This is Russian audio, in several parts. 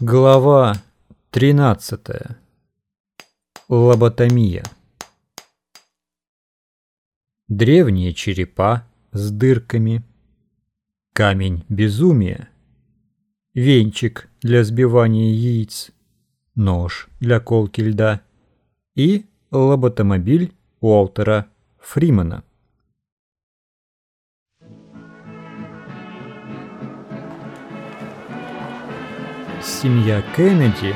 Глава 13. Лоботомия. Древние черепа с дырками. Камень безумия. Венчик для сбивания яиц. Нож для колки льда. И лоботомобиль Уолтера Фримана. Семья Кеннеди,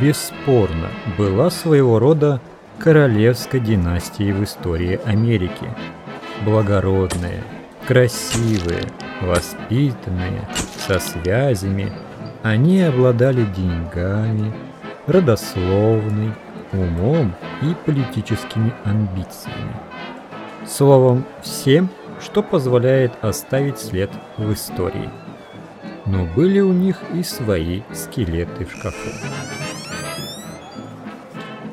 бесспорно, была своего рода королевской династией в истории Америки. Благородные, красивые, воспитанные, со связями, они обладали деньгами, родословной, умом и политическими амбициями. Словом, всем, что позволяет оставить след в истории – но были у них и свои скелеты в шкафу.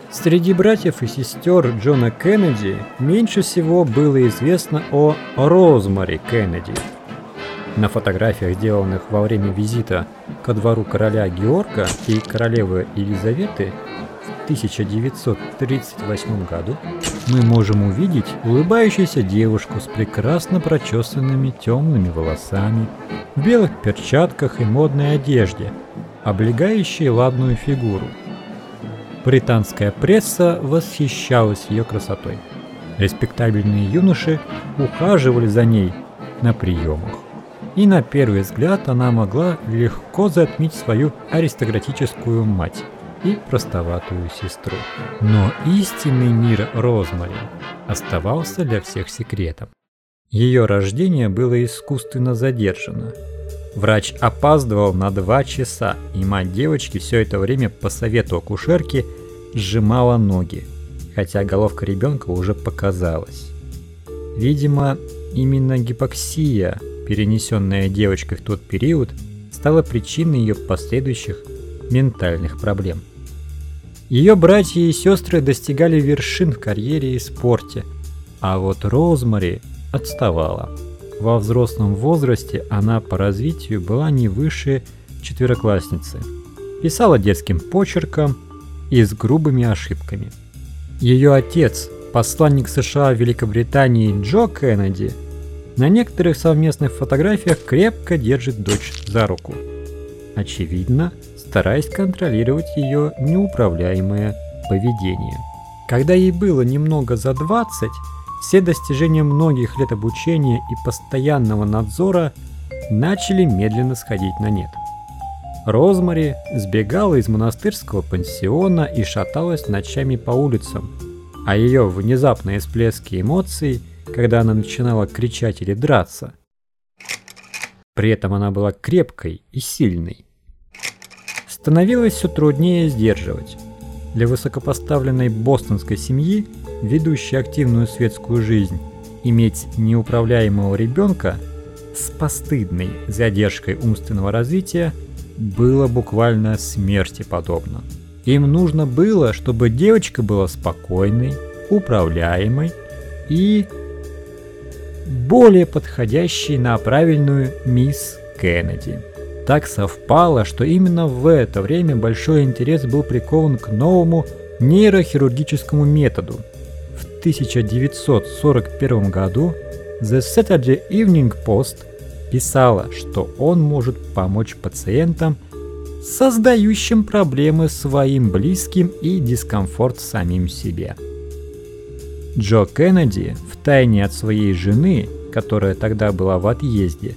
Среди братьев и сестер Джона Кеннеди меньше всего было известно о Розмари Кеннеди. На фотографиях, сделанных во время визита ко двору короля Георга и королевы Елизаветы 1938 году, мы можем увидеть улыбающуюся девушку с прекрасно прочесанными темными волосами, в белых перчатках и модной одежде, облегающей ладную фигуру. Британская пресса восхищалась ее красотой. Респектабельные юноши ухаживали за ней на приемах. И на первый взгляд она могла легко затмить свою аристократическую мать и простоватую сестру. Но истинный мир Розмари оставался для всех секретом. Ее рождение было искусственно задержано. Врач опаздывал на два часа, и мать девочки все это время по совету акушерки сжимала ноги, хотя головка ребенка уже показалась. Видимо, именно гипоксия, перенесенная девочкой в тот период, стала причиной ее последующих ментальных проблем. Ее братья и сестры достигали вершин в карьере и спорте, а вот Розмари отставала. Во взрослом возрасте она по развитию была не выше четвероклассницы. Писала детским почерком и с грубыми ошибками. Ее отец, посланник США в Великобритании Джо Кеннеди, на некоторых совместных фотографиях крепко держит дочь за руку. Очевидно, стараясь контролировать ее неуправляемое поведение. Когда ей было немного за 20, все достижения многих лет обучения и постоянного надзора начали медленно сходить на нет. Розмари сбегала из монастырского пансиона и шаталась ночами по улицам, а ее внезапные всплески эмоций, когда она начинала кричать или драться, при этом она была крепкой и сильной, становилось все труднее сдерживать. Для высокопоставленной бостонской семьи, ведущей активную светскую жизнь, иметь неуправляемого ребенка с постыдной задержкой умственного развития было буквально смерти подобно. Им нужно было, чтобы девочка была спокойной, управляемой и более подходящей на правильную мисс Кеннеди. Так совпало, что именно в это время большой интерес был прикован к новому нейрохирургическому методу. В 1941 году The Saturday Evening Post писала, что он может помочь пациентам, создающим проблемы своим близким и дискомфорт самим себе. Джо Кеннеди, втайне от своей жены, которая тогда была в отъезде,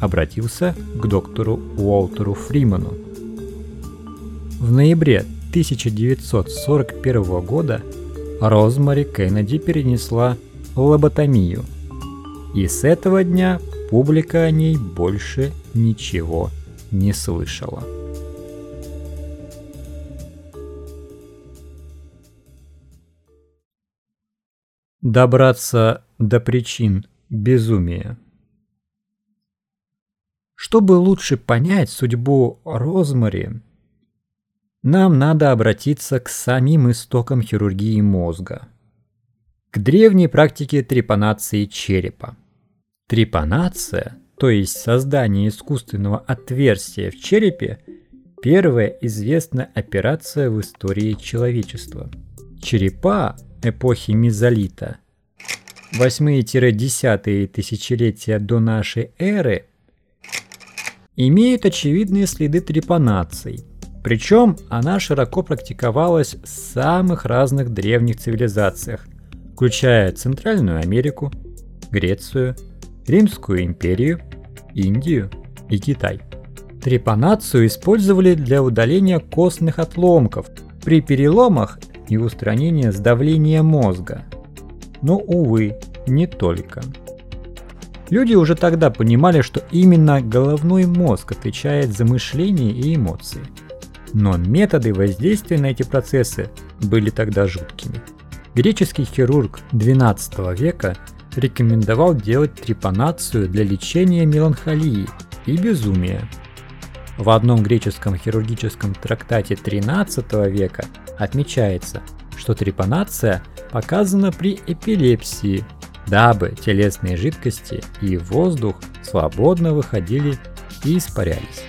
обратился к доктору Уолтеру Фриману. В ноябре 1941 года Розмари Кеннеди перенесла лоботомию, и с этого дня публика о ней больше ничего не слышала. Добраться до причин безумия – чтобы лучше понять судьбу Розмари, нам надо обратиться к самим истокам хирургии мозга, к древней практике трепанации черепа. Трепанация, то есть создание искусственного отверстия в черепе, первая известная операция в истории человечества. Черепа эпохи мезолита, 8-10 тысячелетия до нашей эры, имеют очевидные следы трепанаций. Причем она широко практиковалась в самых разных древних цивилизациях, включая Центральную Америку, Грецию, Римскую империю, Индию и Китай. Трепанацию использовали для удаления костных отломков при переломах и устранения сдавления мозга. Но, увы, не только. Люди уже тогда понимали, что именно головной мозг отвечает за мышление и эмоции. Но методы воздействия на эти процессы были тогда жуткими. Греческий хирург XII века рекомендовал делать трепанацию для лечения меланхолии и безумия. В одном греческом хирургическом трактате XIII века отмечается, что трепанация показана при эпилепсии, дабы телесные жидкости и воздух свободно выходили и испарялись.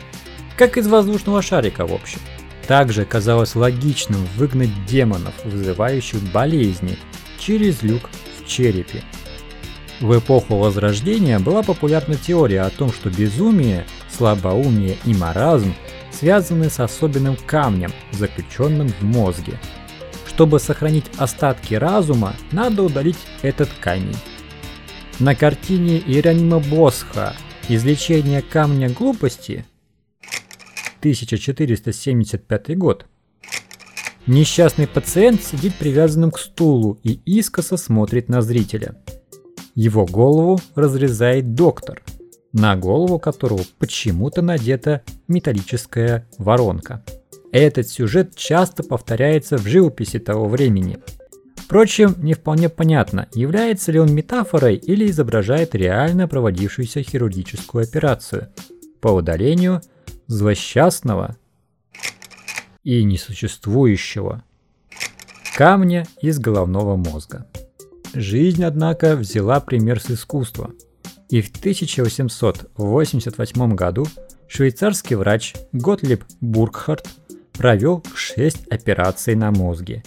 Как из воздушного шарика в общем. Также казалось логичным выгнать демонов, вызывающих болезни, через люк в черепе. В эпоху Возрождения была популярна теория о том, что безумие, слабоумие и маразм связаны с особенным камнем, заключенным в мозге. Чтобы сохранить остатки разума, надо удалить этот камень. На картине Иеронима Босха «Излечение камня глупости» 1475 год Несчастный пациент сидит привязанным к стулу и искоса смотрит на зрителя. Его голову разрезает доктор – на голову которого почему-то надета металлическая воронка. Этот сюжет часто повторяется в живописи того времени. Впрочем, не вполне понятно, является ли он метафорой или изображает реально проводившуюся хирургическую операцию по удалению злосчастного и несуществующего камня из головного мозга. Жизнь, однако, взяла пример с искусства – и в 1888 году швейцарский врач Готлиб Буркхардт провел 6 операций на мозге,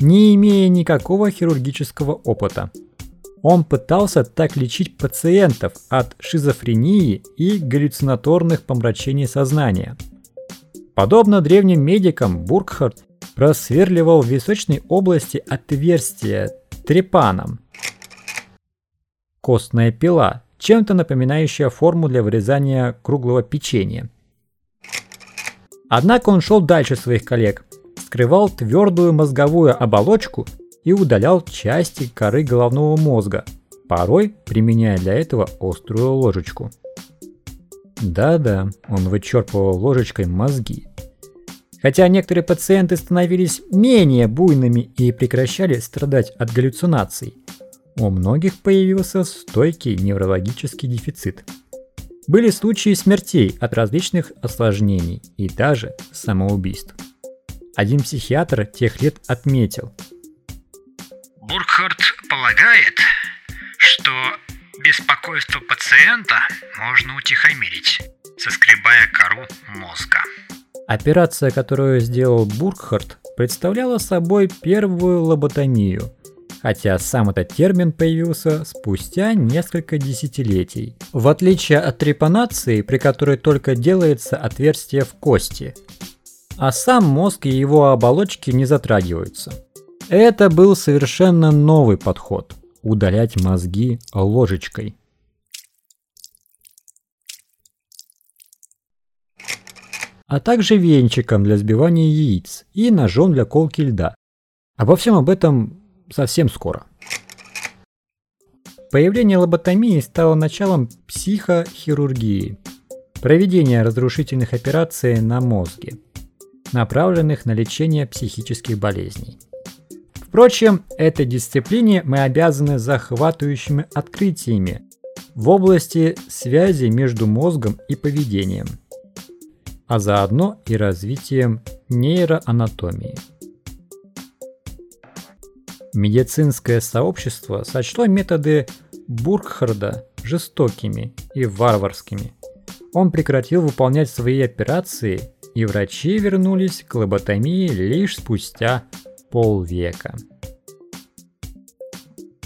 не имея никакого хирургического опыта. Он пытался так лечить пациентов от шизофрении и галлюцинаторных помрачений сознания. Подобно древним медикам, Буркхардт просверливал в височной области отверстие трепаном. Костная пила чем-то напоминающая форму для вырезания круглого печенья. Однако он шел дальше своих коллег, скрывал твердую мозговую оболочку и удалял части коры головного мозга, порой применяя для этого острую ложечку. Да-да, он вычерпывал ложечкой мозги. Хотя некоторые пациенты становились менее буйными и прекращали страдать от галлюцинаций – у многих появился стойкий неврологический дефицит. Были случаи смертей от различных осложнений и даже самоубийств. Один психиатр тех лет отметил. Буркхарт полагает, что беспокойство пациента можно утихомирить, соскребая кору мозга. Операция, которую сделал Буркхарт, представляла собой первую лоботомию – хотя сам этот термин появился спустя несколько десятилетий. В отличие от трепанации, при которой только делается отверстие в кости, а сам мозг и его оболочки не затрагиваются. Это был совершенно новый подход – удалять мозги ложечкой. а также венчиком для сбивания яиц и ножом для колки льда. Обо всем об этом совсем скоро. Появление лоботомии стало началом психохирургии, проведения разрушительных операций на мозге, направленных на лечение психических болезней. Впрочем, этой дисциплине мы обязаны захватывающими открытиями в области связи между мозгом и поведением, а заодно и развитием нейроанатомии. Медицинское сообщество сочло методы Бургхарда жестокими и варварскими. Он прекратил выполнять свои операции и врачи вернулись к лоботомии лишь спустя полвека.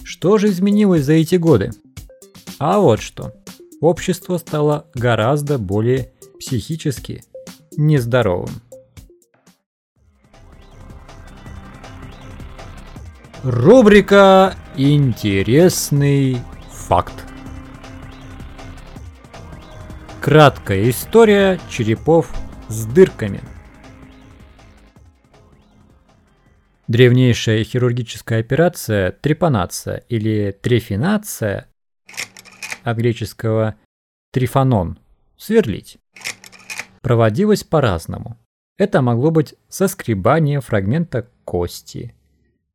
Что же изменилось за эти годы? А вот что. Общество стало гораздо более психически нездоровым. Рубрика «Интересный факт». Краткая история черепов с дырками. Древнейшая хирургическая операция трепанация или трефинация от греческого трифанон – сверлить проводилась по-разному. Это могло быть соскребание фрагмента кости,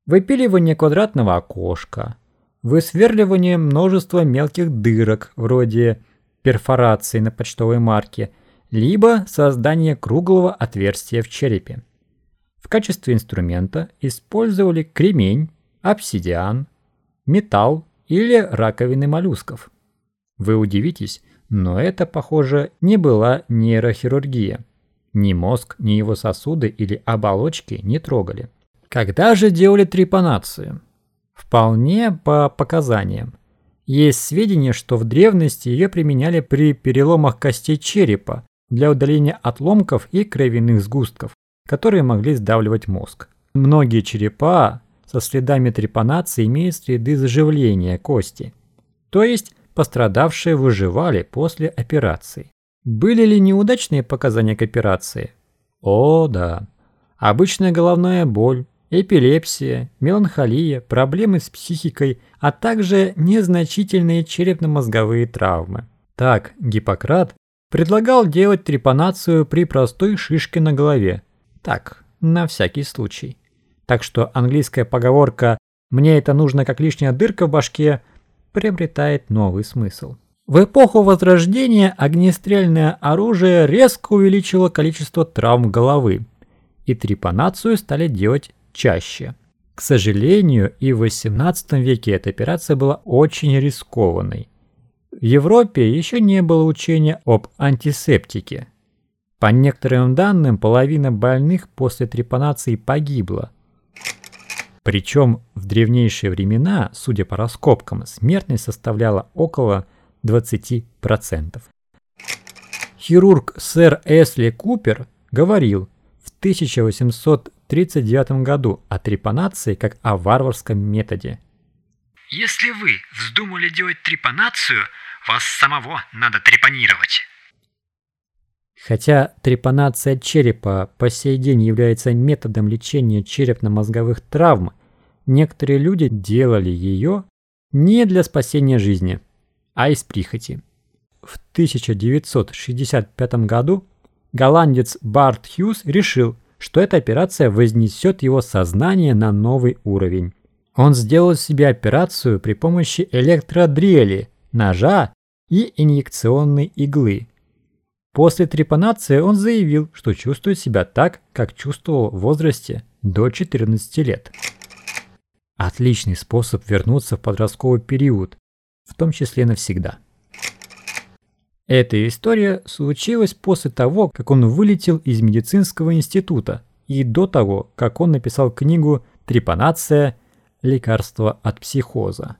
выпиливание квадратного окошка, высверливание множества мелких дырок, вроде перфорации на почтовой марке, либо создание круглого отверстия в черепе. В качестве инструмента использовали кремень, обсидиан, металл или раковины моллюсков. Вы удивитесь, но это, похоже, не была нейрохирургия. Ни мозг, ни его сосуды или оболочки не трогали. Когда же делали трепанацию? Вполне по показаниям. Есть сведения, что в древности ее применяли при переломах костей черепа для удаления отломков и кровяных сгустков, которые могли сдавливать мозг. Многие черепа со следами трепанации имеют следы заживления кости. То есть пострадавшие выживали после операции. Были ли неудачные показания к операции? О, да. Обычная головная боль, эпилепсия, меланхолия, проблемы с психикой, а также незначительные черепно-мозговые травмы. Так, Гиппократ предлагал делать трепанацию при простой шишке на голове. Так, на всякий случай. Так что английская поговорка «мне это нужно как лишняя дырка в башке» приобретает новый смысл. В эпоху Возрождения огнестрельное оружие резко увеличило количество травм головы, и трепанацию стали делать чаще. К сожалению, и в XVIII веке эта операция была очень рискованной. В Европе еще не было учения об антисептике. По некоторым данным, половина больных после трепанации погибла, причем в древнейшие времена, судя по раскопкам, смертность составляла около 20%. Хирург сэр Эсли Купер говорил в 1839 году о трепанации как о варварском методе. Если вы вздумали делать трепанацию, вас самого надо трепанировать. Хотя трепанация черепа по сей день является методом лечения черепно-мозговых травм, некоторые люди делали ее не для спасения жизни, а из прихоти. В 1965 году голландец Барт Хьюз решил, что эта операция вознесет его сознание на новый уровень. Он сделал себе операцию при помощи электродрели, ножа и инъекционной иглы – После трепанации он заявил, что чувствует себя так, как чувствовал в возрасте до 14 лет. Отличный способ вернуться в подростковый период, в том числе навсегда. Эта история случилась после того, как он вылетел из медицинского института и до того, как он написал книгу «Трепанация. Лекарство от психоза».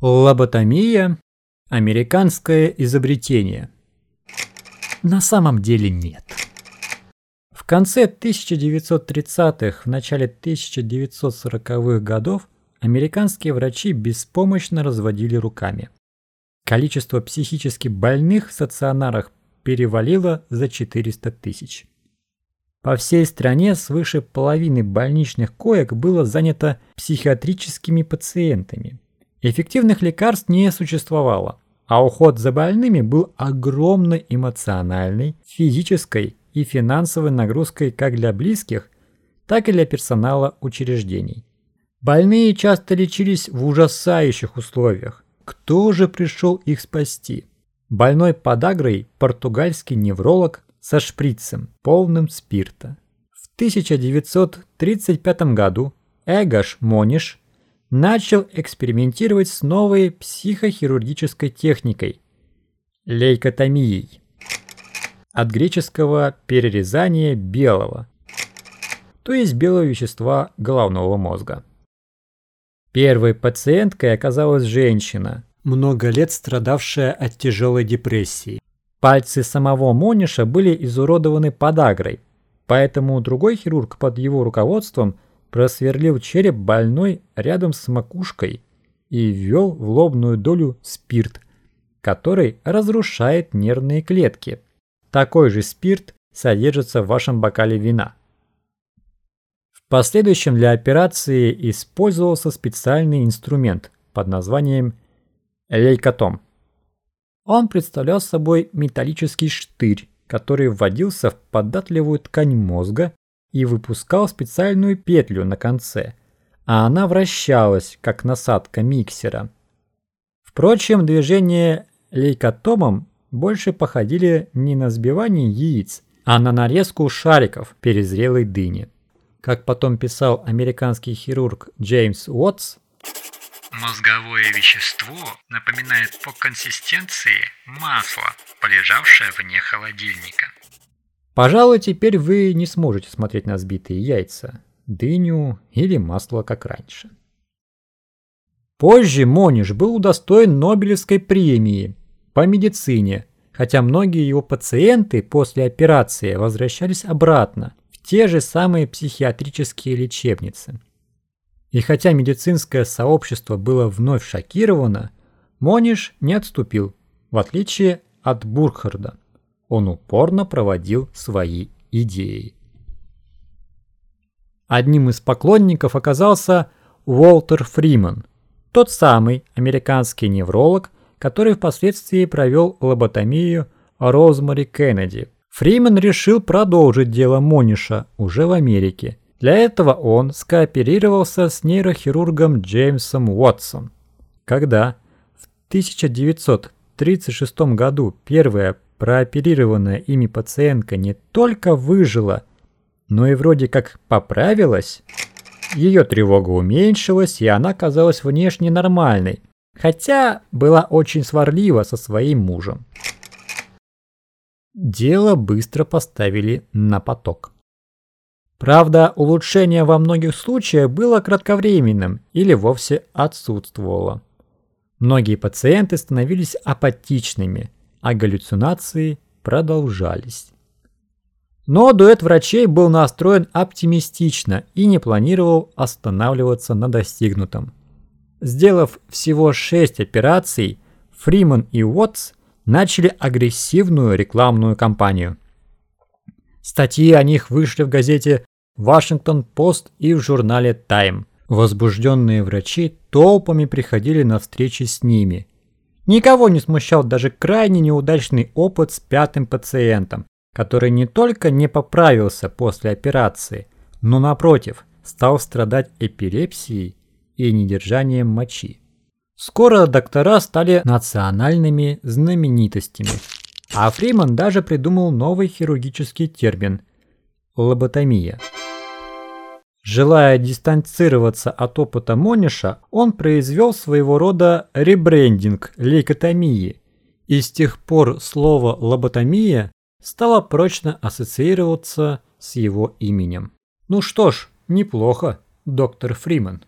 Лоботомия – американское изобретение – на самом деле нет. В конце 1930-х, в начале 1940-х годов американские врачи беспомощно разводили руками. Количество психически больных в стационарах перевалило за 400 тысяч. По всей стране свыше половины больничных коек было занято психиатрическими пациентами. Эффективных лекарств не существовало а уход за больными был огромной эмоциональной, физической и финансовой нагрузкой как для близких, так и для персонала учреждений. Больные часто лечились в ужасающих условиях. Кто же пришел их спасти? Больной подагрой португальский невролог со шприцем, полным спирта. В 1935 году Эгаш Мониш начал экспериментировать с новой психохирургической техникой – лейкотомией. от греческого перерезание белого, то есть белого вещества головного мозга. Первой пациенткой оказалась женщина, много лет страдавшая от тяжелой депрессии. Пальцы самого Мониша были изуродованы подагрой, поэтому другой хирург под его руководством просверлил череп больной рядом с макушкой и ввел в лобную долю спирт, который разрушает нервные клетки. Такой же спирт содержится в вашем бокале вина. Последующем для операции использовался специальный инструмент под названием лейкотом. Он представлял собой металлический штырь, который вводился в податливую ткань мозга и выпускал специальную петлю на конце, а она вращалась, как насадка миксера. Впрочем, движения лейкотомом больше походили не на сбивание яиц, а на нарезку шариков перезрелой дыни. Как потом писал американский хирург Джеймс Уотс, Мозговое вещество напоминает по консистенции масло, полежавшее вне холодильника. Пожалуй, теперь вы не сможете смотреть на сбитые яйца, дыню или масло, как раньше. Позже Мониш был удостоен Нобелевской премии по медицине, хотя многие его пациенты после операции возвращались обратно те же самые психиатрические лечебницы. И хотя медицинское сообщество было вновь шокировано, Мониш не отступил, в отличие от Бурхарда. Он упорно проводил свои идеи. Одним из поклонников оказался Уолтер Фриман, тот самый американский невролог, который впоследствии провел лоботомию Розмари Кеннеди. Фриман решил продолжить дело Мониша уже в Америке для этого он скооперировался с нейрохирургом Джеймсом Уотсом. Когда в 1936 году первая прооперированная ими пациентка не только выжила, но и вроде как поправилась, ее тревога уменьшилась, и она казалась внешне нормальной, хотя была очень сварлива со своим мужем. Дело быстро поставили на поток. Правда, улучшение во многих случаях было кратковременным или вовсе отсутствовало. Многие пациенты становились апатичными, а галлюцинации продолжались. Но дуэт врачей был настроен оптимистично и не планировал останавливаться на достигнутом. Сделав всего 6 операций, Фриман и Уотс начали агрессивную рекламную кампанию. Статьи о них вышли в газете Вашингтон-Пост и в журнале Time. Возбужденные врачи толпами приходили на встречи с ними. Никого не смущал даже крайне неудачный опыт с пятым пациентом, который не только не поправился после операции, но напротив, стал страдать эпилепсией и недержанием мочи. Скоро доктора стали национальными знаменитостями, а Фриман даже придумал новый хирургический термин – лоботомия – Желая дистанцироваться от опыта Мониша, он произвел своего рода ребрендинг лейкотомии, и с тех пор слово «лоботомия» стало прочно ассоциироваться с его именем. Ну что ж, неплохо, доктор Фриман.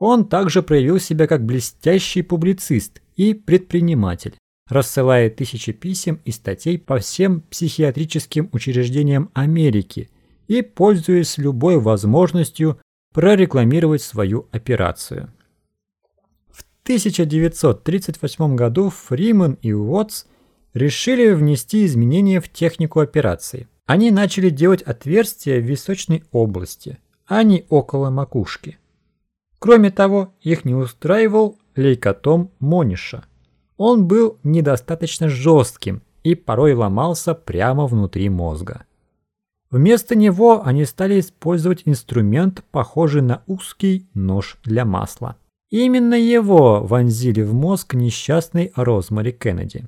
Он также проявил себя как блестящий публицист и предприниматель, рассылая тысячи писем и статей по всем психиатрическим учреждениям Америки – и пользуясь любой возможностью прорекламировать свою операцию. В 1938 году Фриман и Уотс решили внести изменения в технику операции. Они начали делать отверстия в височной области, а не около макушки. Кроме того, их не устраивал лейкотом Мониша. Он был недостаточно жестким и порой ломался прямо внутри мозга. Вместо него они стали использовать инструмент, похожий на узкий нож для масла. Именно его вонзили в мозг несчастной Розмари Кеннеди.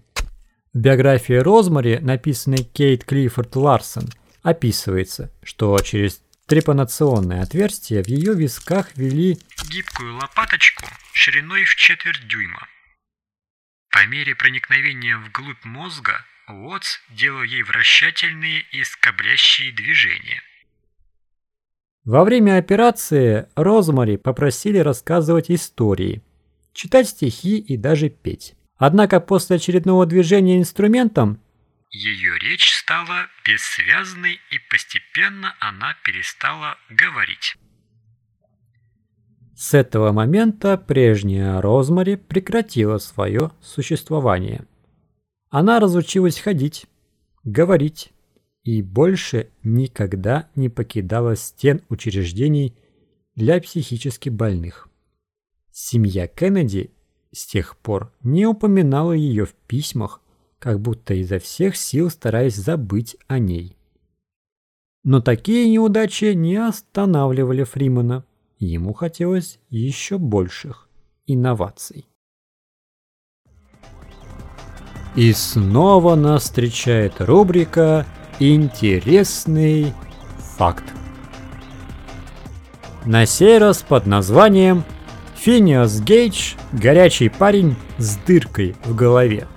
В биографии Розмари, написанной Кейт Клиффорд Ларсон, описывается, что через трепанационное отверстие в ее висках ввели гибкую лопаточку шириной в четверть дюйма. По мере проникновения вглубь мозга Уотс делал ей вращательные и скоблящие движения. Во время операции Розмари попросили рассказывать истории, читать стихи и даже петь. Однако после очередного движения инструментом ее речь стала бессвязной и постепенно она перестала говорить. С этого момента прежняя Розмари прекратила свое существование. Она разучилась ходить, говорить и больше никогда не покидала стен учреждений для психически больных. Семья Кеннеди с тех пор не упоминала ее в письмах, как будто изо всех сил стараясь забыть о ней. Но такие неудачи не останавливали Фримана. Ему хотелось еще больших инноваций. И снова нас встречает рубрика «Интересный факт». На сей раз под названием «Финиас Гейдж – горячий парень с дыркой в голове».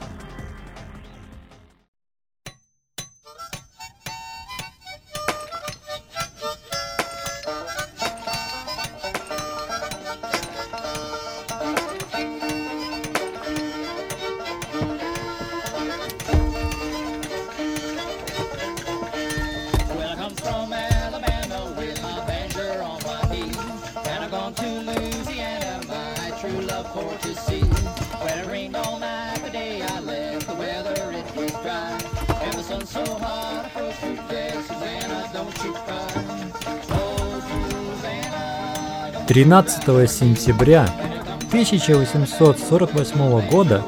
13 сентября 1848 года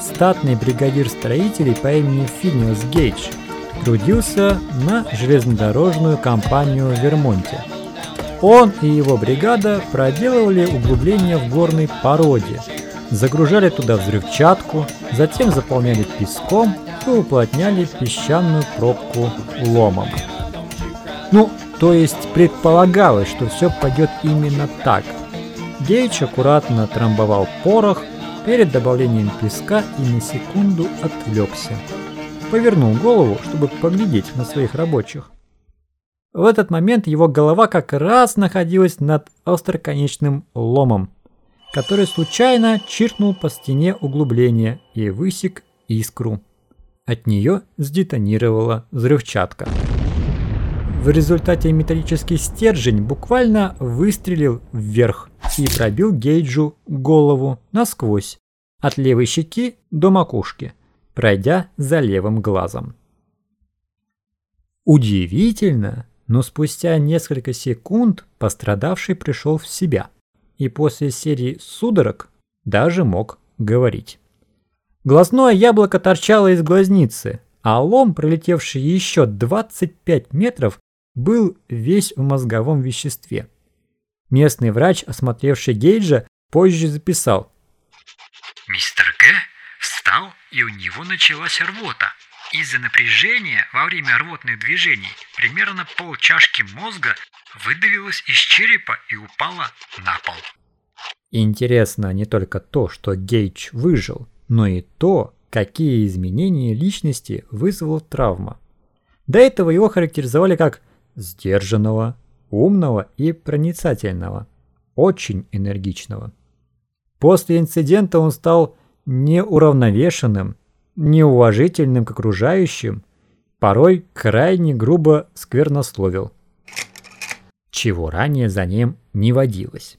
статный бригадир строителей по имени Финиас Гейдж трудился на железнодорожную компанию в Вермонте. Он и его бригада проделывали углубления в горной породе, загружали туда взрывчатку, затем заполняли песком и уплотняли песчаную пробку ломом. Ну, то есть предполагалось, что все пойдет именно так. Гейч аккуратно трамбовал порох перед добавлением песка и на секунду отвлекся. Повернул голову, чтобы поглядеть на своих рабочих. В этот момент его голова как раз находилась над остроконечным ломом, который случайно чиркнул по стене углубления и высек искру. От нее сдетонировала взрывчатка. В результате металлический стержень буквально выстрелил вверх и пробил Гейджу голову насквозь, от левой щеки до макушки, пройдя за левым глазом. Удивительно, но спустя несколько секунд пострадавший пришел в себя и после серии судорог даже мог говорить. Глазное яблоко торчало из глазницы, а лом, пролетевший еще 25 метров, был весь в мозговом веществе. Местный врач, осмотревший Гейджа, позже записал. Мистер Г. встал, и у него началась рвота. Из-за напряжения во время рвотных движений примерно полчашки мозга выдавилось из черепа и упало на пол. Интересно не только то, что Гейдж выжил, но и то, какие изменения личности вызвала травма. До этого его характеризовали как сдержанного, умного и проницательного, очень энергичного. После инцидента он стал неуравновешенным, неуважительным к окружающим, порой крайне грубо сквернословил, чего ранее за ним не водилось.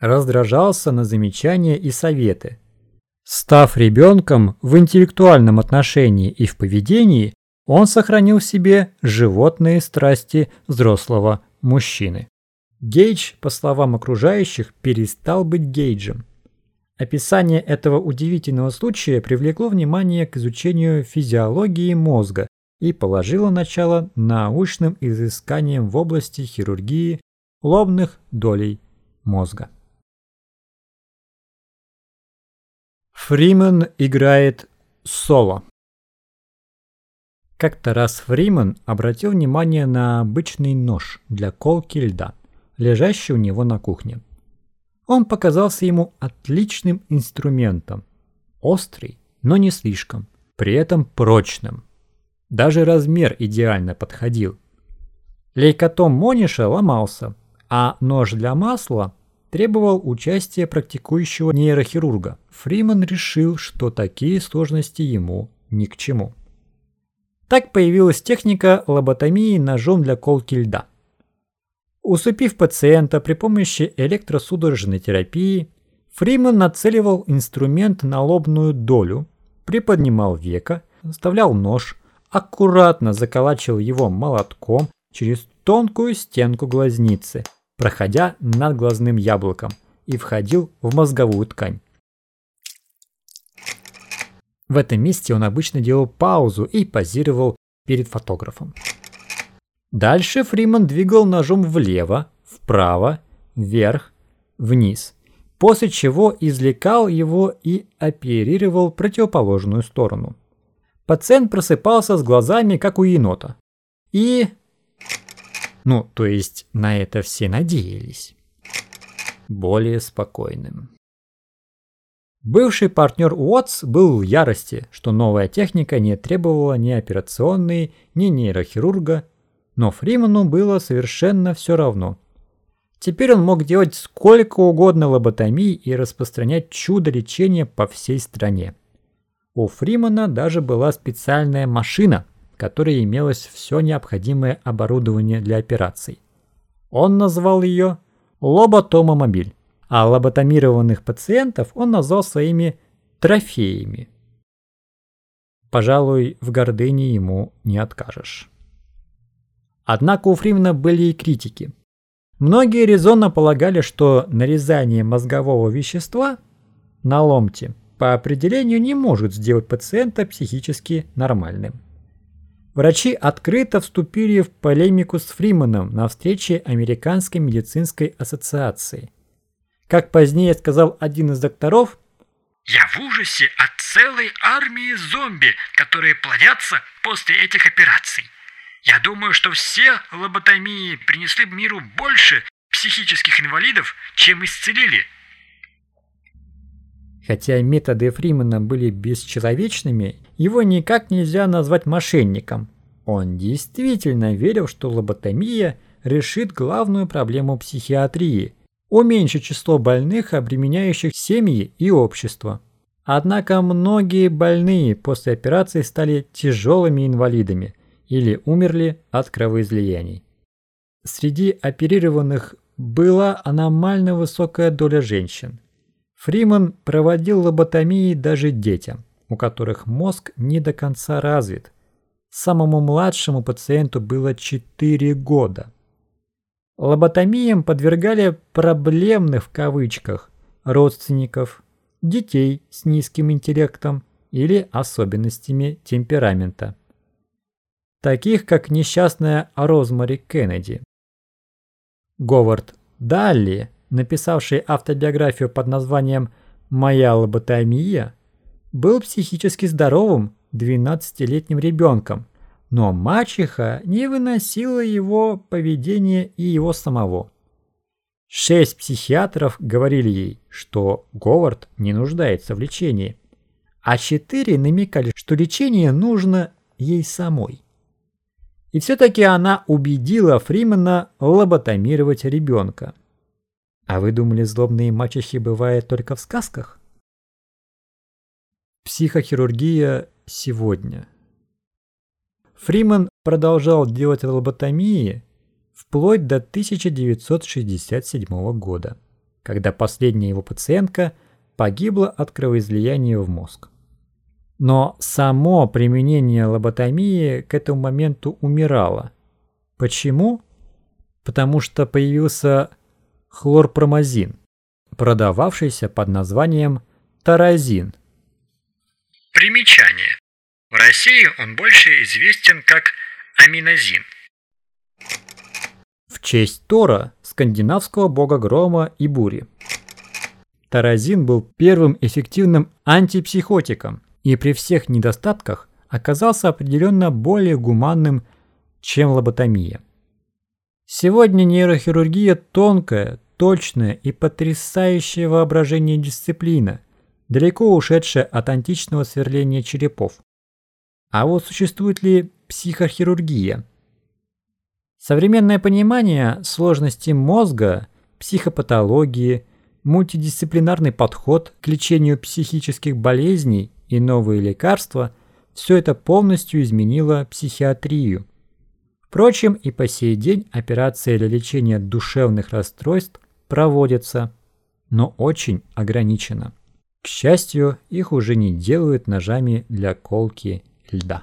Раздражался на замечания и советы. Став ребенком в интеллектуальном отношении и в поведении, он сохранил в себе животные страсти взрослого мужчины. Гейдж, по словам окружающих, перестал быть Гейджем. Описание этого удивительного случая привлекло внимание к изучению физиологии мозга и положило начало научным изысканиям в области хирургии лобных долей мозга. Фримен играет соло. Как-то раз Фриман обратил внимание на обычный нож для колки льда, лежащий у него на кухне. Он показался ему отличным инструментом. Острый, но не слишком. при этом прочным. Даже размер идеально подходил. Лейкотом Мониша ломался, а нож для масла требовал участия практикующего нейрохирурга. Фриман решил, что такие сложности ему ни к чему. Так появилась техника лоботомии ножом для колки льда. Усыпив пациента при помощи электросудорожной терапии, Фриман нацеливал инструмент на лобную долю, приподнимал века, вставлял нож, аккуратно заколачивал его молотком через тонкую стенку глазницы, проходя над глазным яблоком, и входил в мозговую ткань. В этом месте он обычно делал паузу и позировал перед фотографом. Дальше Фриман двигал ножом влево, вправо, вверх, вниз, после чего извлекал его и оперировал противоположную сторону. Пациент просыпался с глазами, как у енота. И... Ну, то есть на это все надеялись. Более спокойным. Бывший партнер Уотс был в ярости, что новая техника не требовала ни операционной, ни нейрохирурга, но Фриману было совершенно все равно. Теперь он мог делать сколько угодно лоботомий и распространять чудо лечения по всей стране. У Фримана даже была специальная машина, в которой имелось все необходимое оборудование для операций. Он назвал ее лоботомомобиль, а лоботомированных пациентов он назвал своими трофеями. Пожалуй, в гордыне ему не откажешь. Однако у Фримена были и критики. Многие резонно полагали, что нарезание мозгового вещества на ломти по определению не может сделать пациента психически нормальным. Врачи открыто вступили в полемику с Фриманом на встрече Американской медицинской ассоциации. Как позднее сказал один из докторов, «Я в ужасе от целой армии зомби, которые плодятся после этих операций. Я думаю, что все лоботомии принесли миру больше психических инвалидов, чем исцелили. Хотя методы Фримена были бесчеловечными, его никак нельзя назвать мошенником. Он действительно верил, что лоботомия решит главную проблему психиатрии – уменьшить число больных, обременяющих семьи и общество. Однако многие больные после операции стали тяжелыми инвалидами – или умерли от кровоизлияний. Среди оперированных была аномально высокая доля женщин. Фриман проводил лоботомии даже детям, у которых мозг не до конца развит. Самому младшему пациенту было 4 года. Лоботомиям подвергали «проблемных» в кавычках родственников, детей с низким интеллектом или особенностями темперамента таких как несчастная Розмари Кеннеди. Говард Далли, написавший автобиографию под названием «Моя лоботомия», был психически здоровым 12-летним ребенком, но мачеха не выносила его поведения и его самого. Шесть психиатров говорили ей, что Говард не нуждается в лечении, а четыре намекали, что лечение нужно ей самой. И все-таки она убедила Фримена лоботомировать ребенка. А вы думали, злобные мачехи бывают только в сказках? Психохирургия сегодня. Фримен продолжал делать лоботомии вплоть до 1967 года, когда последняя его пациентка погибла от кровоизлияния в мозг. Но само применение лоботомии к этому моменту умирало. Почему? Потому что появился хлорпромазин, продававшийся под названием таразин. Примечание. В России он больше известен как аминозин. В честь Тора, скандинавского бога грома и бури. Таразин был первым эффективным антипсихотиком – и при всех недостатках оказался определенно более гуманным, чем лоботомия. Сегодня нейрохирургия тонкая, точная и потрясающая воображение дисциплина, далеко ушедшая от античного сверления черепов. А вот существует ли психохирургия? Современное понимание сложности мозга, психопатологии, мультидисциплинарный подход к лечению психических болезней и новые лекарства – все это полностью изменило психиатрию. Впрочем, и по сей день операции для лечения душевных расстройств проводятся, но очень ограниченно. К счастью, их уже не делают ножами для колки льда.